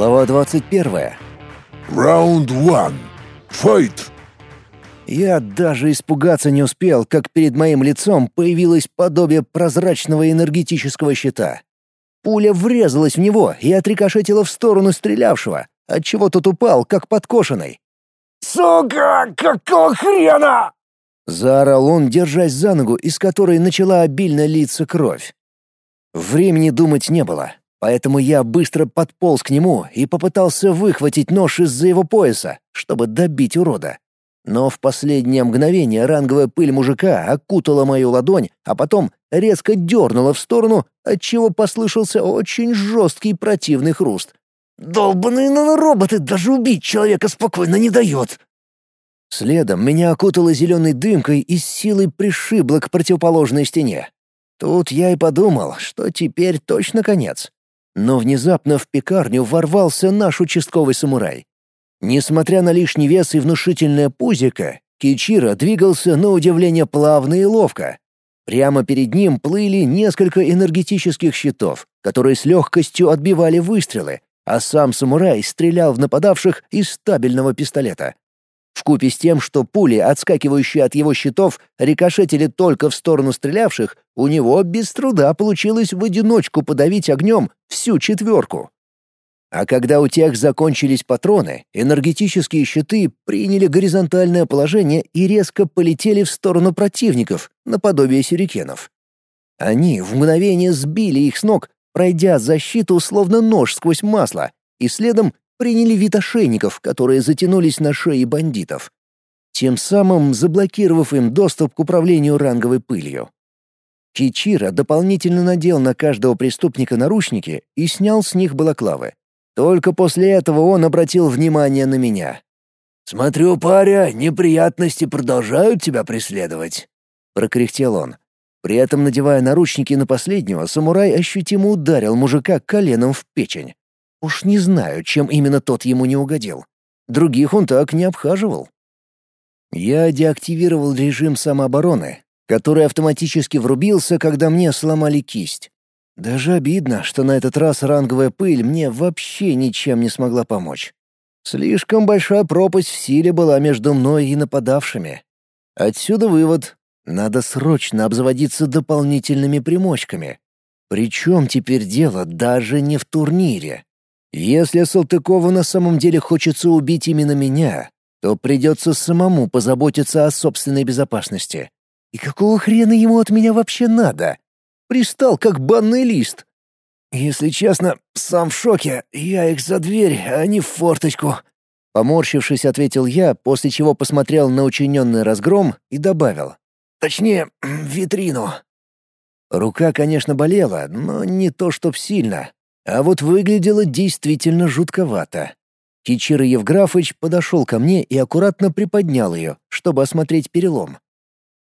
Глава 21. Раунд 1. Файт! Я даже испугаться не успел, как перед моим лицом появилось подобие прозрачного энергетического щита. Пуля врезалась в него и отрикошетила в сторону стрелявшего, отчего тот упал, как подкошенный. «Сука, какого хрена?» Заорал он, держась за ногу, из которой начала обильно литься кровь. Времени думать не было, поэтому я быстро подполз к нему и попытался выхватить нож из-за его пояса, чтобы добить урода. Но в последнее мгновение ранговая пыль мужика окутала мою ладонь, а потом резко дернула в сторону, отчего послышался очень жесткий противный хруст. «Долбаные нанороботы даже убить человека спокойно не дает!» Следом меня окутало зеленой дымкой и с силой пришибло к противоположной стене. Тут я и подумал, что теперь точно конец. Но внезапно в пекарню ворвался наш участковый самурай. Несмотря на лишний вес и внушительное пузико, Кичира двигался на удивление плавно и ловко. Прямо перед ним плыли несколько энергетических щитов, которые с легкостью отбивали выстрелы, а сам самурай стрелял в нападавших из стабильного пистолета. Вкупе с тем, что пули, отскакивающие от его щитов, рикошетили только в сторону стрелявших, у него без труда получилось в одиночку подавить огнем всю четверку. А когда у тех закончились патроны, энергетические щиты приняли горизонтальное положение и резко полетели в сторону противников, наподобие сюрикенов. Они в мгновение сбили их с ног, пройдя защиту словно нож сквозь масло, и следом приняли вид ошейников, которые затянулись на шеи бандитов, тем самым заблокировав им доступ к управлению ранговой пылью. Кичира дополнительно надел на каждого преступника наручники и снял с них балаклавы. Только после этого он обратил внимание на меня. «Смотрю, паря, неприятности продолжают тебя преследовать», — прокряхтел он. При этом, надевая наручники на последнего, самурай ощутимо ударил мужика коленом в печень. Уж не знаю, чем именно тот ему не угодил. Других он так не обхаживал. Я деактивировал режим самообороны, который автоматически врубился, когда мне сломали кисть. Даже обидно, что на этот раз ранговая пыль мне вообще ничем не смогла помочь. Слишком большая пропасть в силе была между мной и нападавшими. Отсюда вывод. Надо срочно обзаводиться дополнительными примочками. Причем теперь дело даже не в турнире. Если Салтыкову на самом деле хочется убить именно меня, то придется самому позаботиться о собственной безопасности. И какого хрена ему от меня вообще надо? Пристал, как банный лист. Если честно, сам в шоке. Я их за дверь, а не в форточку. Поморщившись, ответил я, после чего посмотрел на учиненный разгром и добавил. Точнее, витрину. Рука, конечно, болела, но не то чтоб сильно. А вот выглядело действительно жутковато. Кичир Евграфыч подошел ко мне и аккуратно приподнял ее, чтобы осмотреть перелом.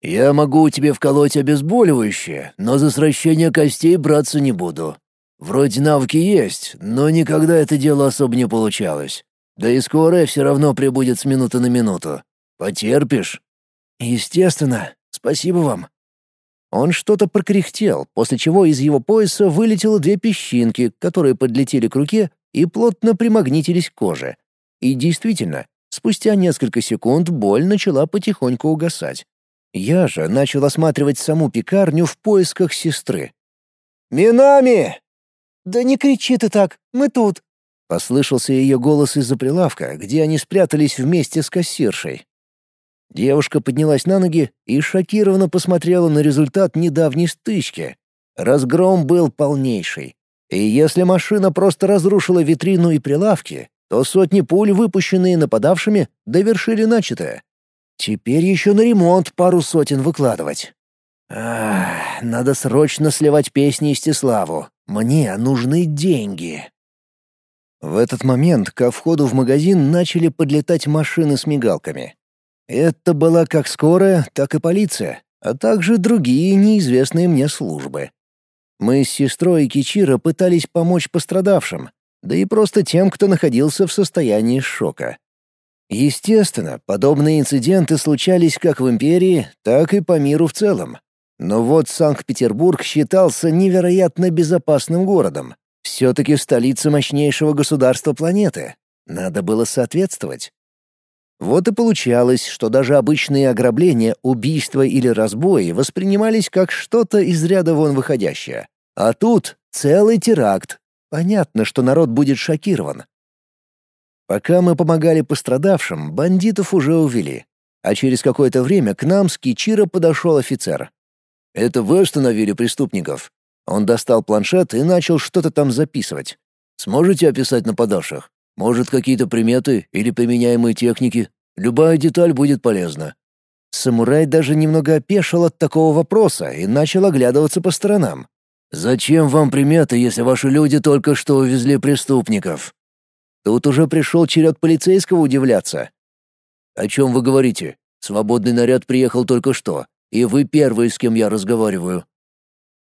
«Я могу тебе вколоть обезболивающее, но за сращение костей браться не буду. Вроде навыки есть, но никогда это дело особо не получалось. Да и скорая все равно прибудет с минуты на минуту. Потерпишь?» «Естественно. Спасибо вам». Он что-то прокряхтел, после чего из его пояса вылетело две песчинки, которые подлетели к руке и плотно примагнитились к коже. И действительно, спустя несколько секунд боль начала потихоньку угасать. Я же начал осматривать саму пекарню в поисках сестры. «Минами!» «Да не кричи ты так, мы тут!» Послышался ее голос из-за прилавка, где они спрятались вместе с кассиршей. Девушка поднялась на ноги и шокированно посмотрела на результат недавней стычки. Разгром был полнейший. И если машина просто разрушила витрину и прилавки, то сотни пуль, выпущенные нападавшими, довершили начатое. Теперь еще на ремонт пару сотен выкладывать. Ах, надо срочно сливать песни Истиславу. Мне нужны деньги. В этот момент ко входу в магазин начали подлетать машины с мигалками. Это была как скорая, так и полиция, а также другие неизвестные мне службы. Мы с сестрой Кичира пытались помочь пострадавшим, да и просто тем, кто находился в состоянии шока. Естественно, подобные инциденты случались как в империи, так и по миру в целом. Но вот Санкт-Петербург считался невероятно безопасным городом. Все-таки столица мощнейшего государства планеты. Надо было соответствовать. Вот и получалось, что даже обычные ограбления, убийства или разбои воспринимались как что-то из ряда вон выходящее. А тут целый теракт. Понятно, что народ будет шокирован. Пока мы помогали пострадавшим, бандитов уже увели. А через какое-то время к нам с Кичиро подошел офицер. «Это вы остановили преступников?» Он достал планшет и начал что-то там записывать. «Сможете описать нападавших? Может, какие-то приметы или применяемые техники? Любая деталь будет полезна». Самурай даже немного опешил от такого вопроса и начал оглядываться по сторонам. «Зачем вам приметы, если ваши люди только что увезли преступников?» Тут уже пришел черед полицейского удивляться. «О чем вы говорите? Свободный наряд приехал только что, и вы первый, с кем я разговариваю».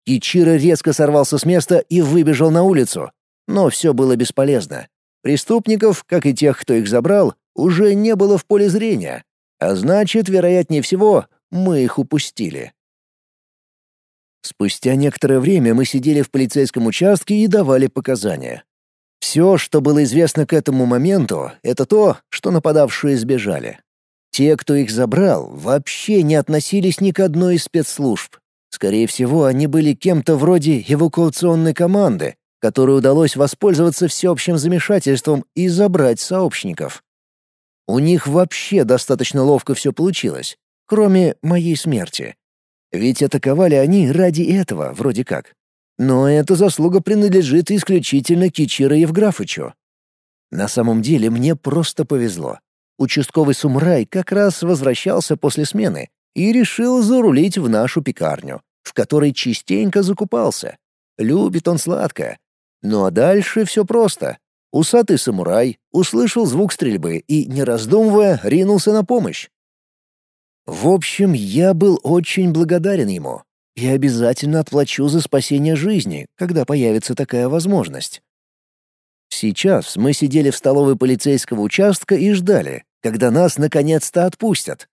Кичиро резко сорвался с места и выбежал на улицу. Но все было бесполезно. Преступников, как и тех, кто их забрал, уже не было в поле зрения. А значит, вероятнее всего, мы их упустили. Спустя некоторое время мы сидели в полицейском участке и давали показания. Все, что было известно к этому моменту, это то, что нападавшие сбежали. Те, кто их забрал, вообще не относились ни к одной из спецслужб. Скорее всего, они были кем-то вроде эвакуационной команды, которой удалось воспользоваться всеобщим замешательством и забрать сообщников. У них вообще достаточно ловко все получилось, кроме моей смерти. Ведь атаковали они ради этого, вроде как. Но эта заслуга принадлежит исключительно Кичиро Евграфычу. На самом деле мне просто повезло. Участковый сумрай как раз возвращался после смены и решил зарулить в нашу пекарню, в которой частенько закупался. Любит он сладкое. Ну а дальше все просто. Усатый самурай услышал звук стрельбы и, не раздумывая, ринулся на помощь. В общем, я был очень благодарен ему и обязательно отплачу за спасение жизни, когда появится такая возможность. Сейчас мы сидели в столовой полицейского участка и ждали, когда нас наконец-то отпустят.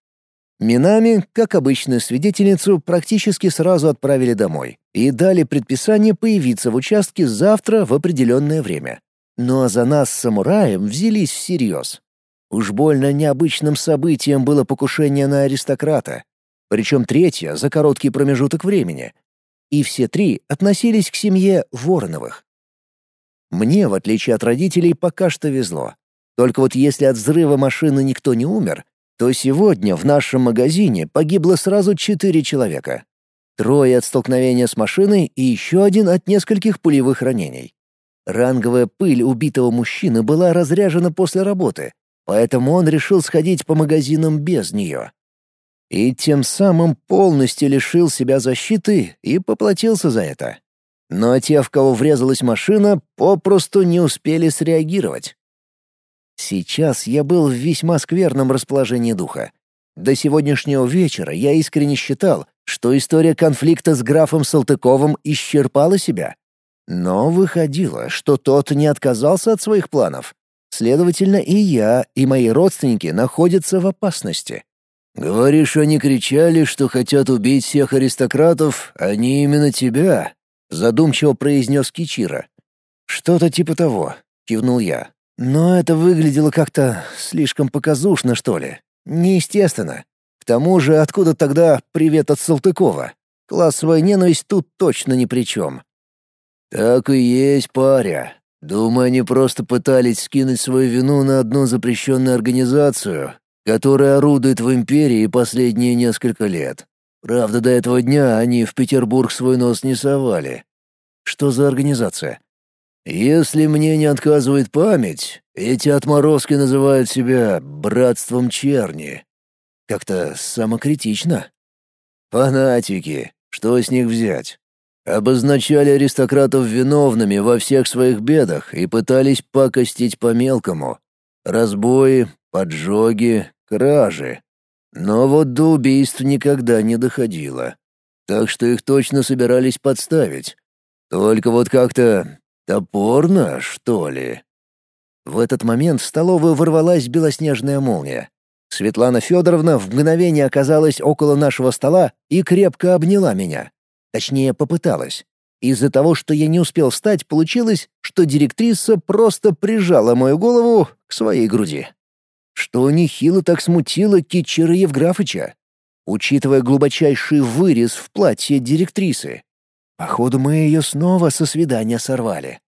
Минами, как обычную свидетельницу, практически сразу отправили домой и дали предписание появиться в участке завтра в определенное время. Ну а за нас с самураем взялись всерьез. Уж больно необычным событием было покушение на аристократа, причем третье за короткий промежуток времени. И все три относились к семье Вороновых. Мне, в отличие от родителей, пока что везло. Только вот если от взрыва машины никто не умер, то сегодня в нашем магазине погибло сразу четыре человека. Трое от столкновения с машиной и еще один от нескольких пулевых ранений. Ранговая пыль убитого мужчины была разряжена после работы, поэтому он решил сходить по магазинам без нее. И тем самым полностью лишил себя защиты и поплатился за это. Но те, в кого врезалась машина, попросту не успели среагировать. Сейчас я был в весьма скверном расположении духа. До сегодняшнего вечера я искренне считал, что история конфликта с графом Салтыковым исчерпала себя. Но выходило, что тот не отказался от своих планов. Следовательно, и я, и мои родственники находятся в опасности. «Говоришь, они кричали, что хотят убить всех аристократов, а не именно тебя?» — задумчиво произнес Кичира. «Что-то типа того», — кивнул я. «Но это выглядело как-то слишком показушно, что ли. Неестественно. К тому же, откуда тогда привет от Салтыкова? Классовая ненависть тут точно ни при чем». «Так и есть, паря. Думаю, они просто пытались скинуть свою вину на одну запрещенную организацию, которая орудует в империи последние несколько лет. Правда, до этого дня они в Петербург свой нос не совали. Что за организация? Если мне не отказывает память, эти отморозки называют себя «братством черни». Как-то самокритично. Фанатики, что с них взять? Обозначали аристократов виновными во всех своих бедах и пытались пакостить по-мелкому. Разбои, поджоги, кражи. Но вот до убийств никогда не доходило. Так что их точно собирались подставить. Только вот как-то топорно, что ли. В этот момент в столовую ворвалась белоснежная молния. Светлана Федоровна в мгновение оказалась около нашего стола и крепко обняла меня. Точнее, попыталась. Из-за того, что я не успел встать, получилось, что директриса просто прижала мою голову к своей груди. Что нехило так смутило Китчера Евграфыча. Учитывая глубочайший вырез в платье директрисы. Походу, мы ее снова со свидания сорвали.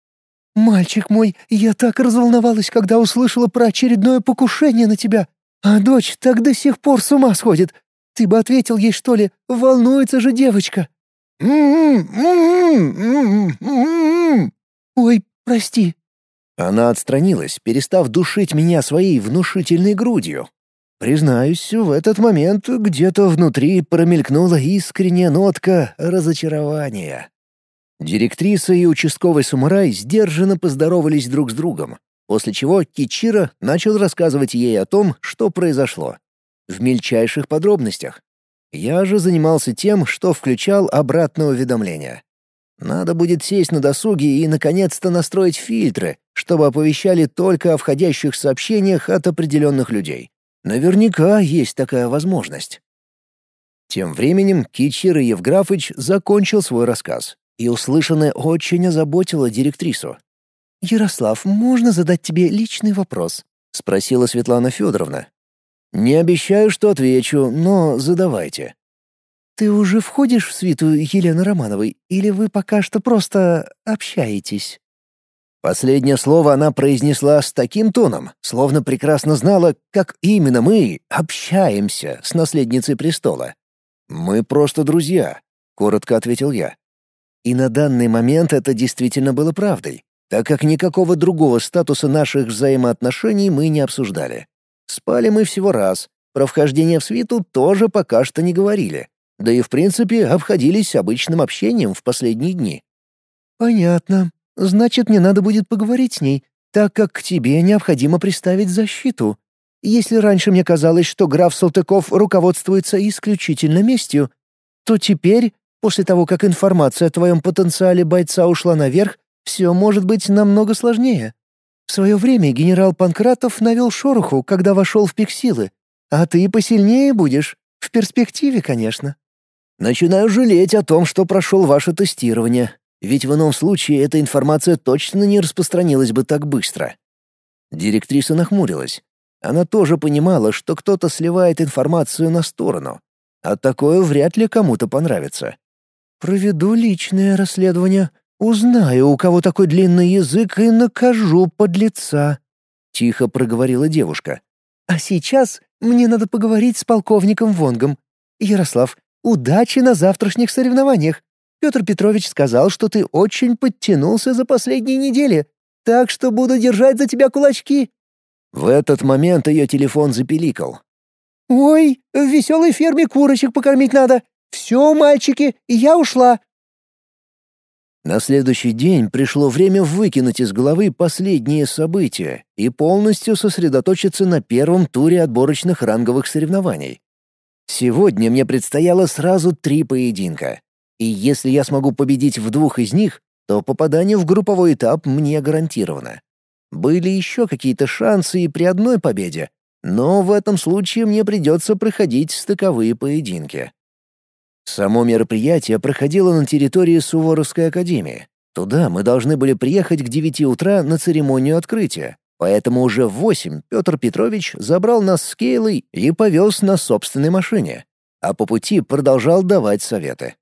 «Мальчик мой, я так разволновалась, когда услышала про очередное покушение на тебя. А дочь так до сих пор с ума сходит. Ты бы ответил ей, что ли? Волнуется же девочка». «Ой, прости». Она отстранилась, перестав душить меня своей внушительной грудью. Признаюсь, в этот момент где-то внутри промелькнула искренняя нотка разочарования. Директриса и участковый самурай сдержанно поздоровались друг с другом, после чего Кичира начал рассказывать ей о том, что произошло. В мельчайших подробностях. Я же занимался тем, что включал обратное уведомление. Надо будет сесть на досуге и, наконец-то, настроить фильтры, чтобы оповещали только о входящих сообщениях от определенных людей. Наверняка есть такая возможность. Тем временем Кичир Евграфыч закончил свой рассказ, и услышанное очень озаботило директрису. «Ярослав, можно задать тебе личный вопрос?» — спросила Светлана Федоровна. «Не обещаю, что отвечу, но задавайте». «Ты уже входишь в свиту Елены Романовой, или вы пока что просто общаетесь?» Последнее слово она произнесла с таким тоном, словно прекрасно знала, как именно мы общаемся с наследницей престола. «Мы просто друзья», — коротко ответил я. И на данный момент это действительно было правдой, так как никакого другого статуса наших взаимоотношений мы не обсуждали. Спали мы всего раз, про вхождение в свиту тоже пока что не говорили, да и в принципе обходились обычным общением в последние дни. «Понятно. Значит, мне надо будет поговорить с ней, так как к тебе необходимо приставить защиту. Если раньше мне казалось, что граф Салтыков руководствуется исключительно местью, то теперь После того, как информация о твоем потенциале бойца ушла наверх, все может быть намного сложнее. В свое время генерал Панкратов навел шороху, когда вошел в пик силы. А ты посильнее будешь. В перспективе, конечно. Начинаю жалеть о том, что прошел ваше тестирование. Ведь в ином случае эта информация точно не распространилась бы так быстро. Директриса нахмурилась. Она тоже понимала, что кто-то сливает информацию на сторону. А такое вряд ли кому-то понравится. «Проведу личное расследование. Узнаю, у кого такой длинный язык, и накажу подлеца», — тихо проговорила девушка. «А сейчас мне надо поговорить с полковником Вонгом. Ярослав, удачи на завтрашних соревнованиях. Петр Петрович сказал, что ты очень подтянулся за последние недели, так что буду держать за тебя кулачки». В этот момент ее телефон запеликал. «Ой, в веселой ферме курочек покормить надо. «Все, мальчики, я ушла!» На следующий день пришло время выкинуть из головы последние события и полностью сосредоточиться на первом туре отборочных ранговых соревнований. Сегодня мне предстояло сразу три поединка. И если я смогу победить в двух из них, то попадание в групповой этап мне гарантировано. Были еще какие-то шансы и при одной победе, но в этом случае мне придется проходить стыковые поединки. Само мероприятие проходило на территории Суворовской академии. Туда мы должны были приехать к 9 утра на церемонию открытия, поэтому уже в 8 Петр Петрович забрал нас с Кейлой и повез на собственной машине, а по пути продолжал давать советы.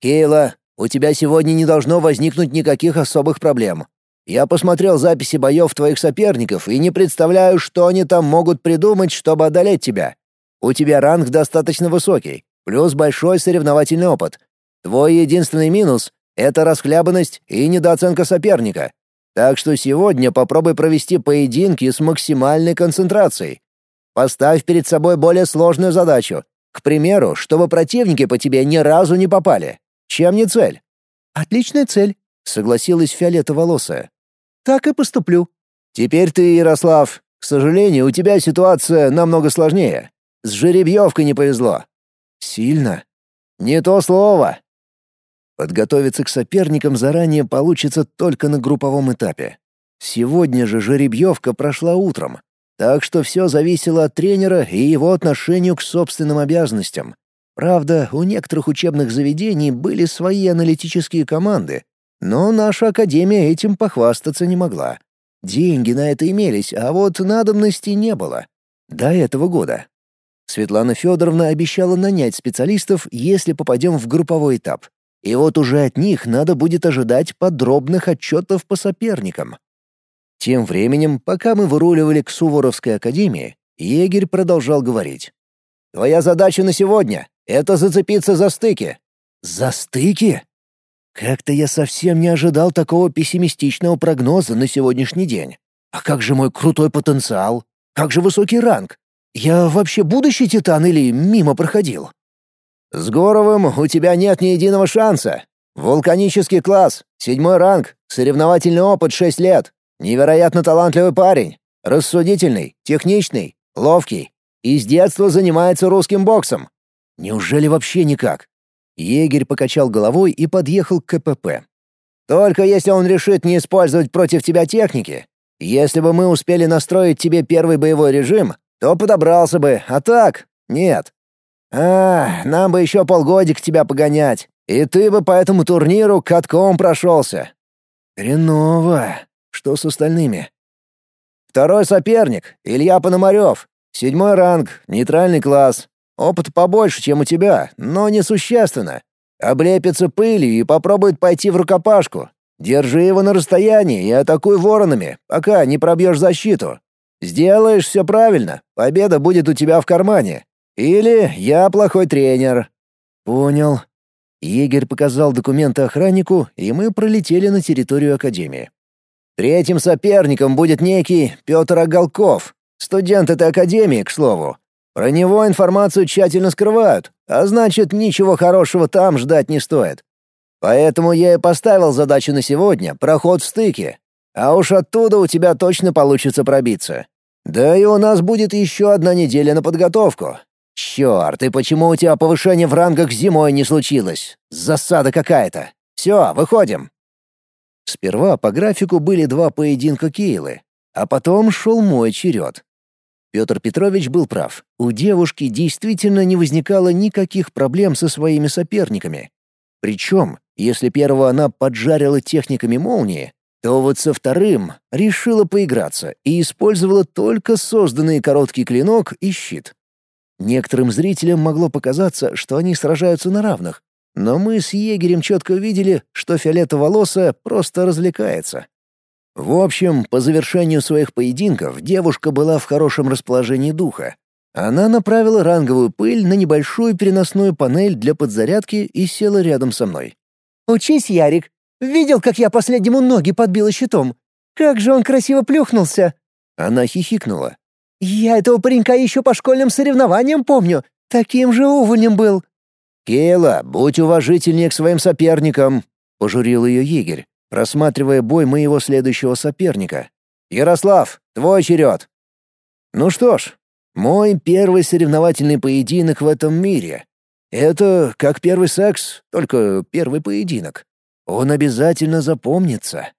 «Кейла, у тебя сегодня не должно возникнуть никаких особых проблем. Я посмотрел записи боев твоих соперников и не представляю, что они там могут придумать, чтобы одолеть тебя. У тебя ранг достаточно высокий, плюс большой соревновательный опыт. Твой единственный минус — это расхлябанность и недооценка соперника. Так что сегодня попробуй провести поединки с максимальной концентрацией. Поставь перед собой более сложную задачу. К примеру, чтобы противники по тебе ни разу не попали. Чем не цель? Отличная цель, согласилась фиолетоволосая. Так и поступлю. Теперь ты, Ярослав. К сожалению, у тебя ситуация намного сложнее. С жеребьевкой не повезло. Сильно? Не то слово. Подготовиться к соперникам заранее получится только на групповом этапе. Сегодня же жеребьевка прошла утром, так что все зависело от тренера и его отношению к собственным обязанностям. Правда, у некоторых учебных заведений были свои аналитические команды, но наша академия этим похвастаться не могла. Деньги на это имелись, а вот надобности не было. До этого года. Светлана Федоровна обещала нанять специалистов, если попадем в групповой этап. И вот уже от них надо будет ожидать подробных отчетов по соперникам. Тем временем, пока мы выруливали к Суворовской академии, егерь продолжал говорить. «Твоя задача на сегодня — это зацепиться за стыки». «За стыки?» Как-то я совсем не ожидал такого пессимистичного прогноза на сегодняшний день. А как же мой крутой потенциал? Как же высокий ранг? Я вообще будущий титан или мимо проходил? С Горовым у тебя нет ни единого шанса. Вулканический класс, седьмой ранг, соревновательный опыт шесть лет. Невероятно талантливый парень. Рассудительный, техничный, ловкий. И с детства занимается русским боксом. Неужели вообще никак? Егерь покачал головой и подъехал к КПП. «Только если он решит не использовать против тебя техники. Если бы мы успели настроить тебе первый боевой режим, то подобрался бы, а так — нет. А, нам бы еще полгодик тебя погонять, и ты бы по этому турниру катком прошелся». «Хреново. Что с остальными?» «Второй соперник — Илья Пономарев. Седьмой ранг, нейтральный класс. Опыт побольше, чем у тебя, но несущественно. Облепится пылью и попробует пойти в рукопашку. Держи его на расстоянии и атакуй воронами, пока не пробьешь защиту. Сделаешь все правильно, победа будет у тебя в кармане. Или я плохой тренер». «Понял». Егерь показал документы охраннику, и мы пролетели на территорию Академии. Третьим соперником будет некий Петр Оголков, студент этой Академии, к слову. Про него информацию тщательно скрывают, а значит, ничего хорошего там ждать не стоит. Поэтому я и поставил задачу на сегодня — проход в стыке. А уж оттуда у тебя точно получится пробиться. Да и у нас будет еще одна неделя на подготовку. Черт, и почему у тебя повышение в рангах зимой не случилось? Засада какая-то. Все, выходим. Сперва по графику были два поединка Кейлы, а потом шел мой черед. Петр Петрович был прав. У девушки действительно не возникало никаких проблем со своими соперниками. Причем, если первого она поджарила техниками молнии, то вот со вторым решила поиграться и использовала только созданный короткий клинок и щит. Некоторым зрителям могло показаться, что они сражаются на равных, но мы с егерем четко видели, что фиолетоволосая просто развлекается. В общем, по завершению своих поединков девушка была в хорошем расположении духа. Она направила ранговую пыль на небольшую переносную панель для подзарядки и села рядом со мной. «Учись, Ярик. Видел, как я последнему ноги подбила щитом? Как же он красиво плюхнулся!» Она хихикнула. «Я этого паренька еще по школьным соревнованиям помню. Таким же увольнем был». «Кейла, будь уважительнее к своим соперникам», — пожурил ее егерь рассматривая бой моего следующего соперника. «Ярослав, твой черед!» Ну что ж, мой первый соревновательный поединок в этом мире. Это как первый секс, только первый поединок. Он обязательно запомнится.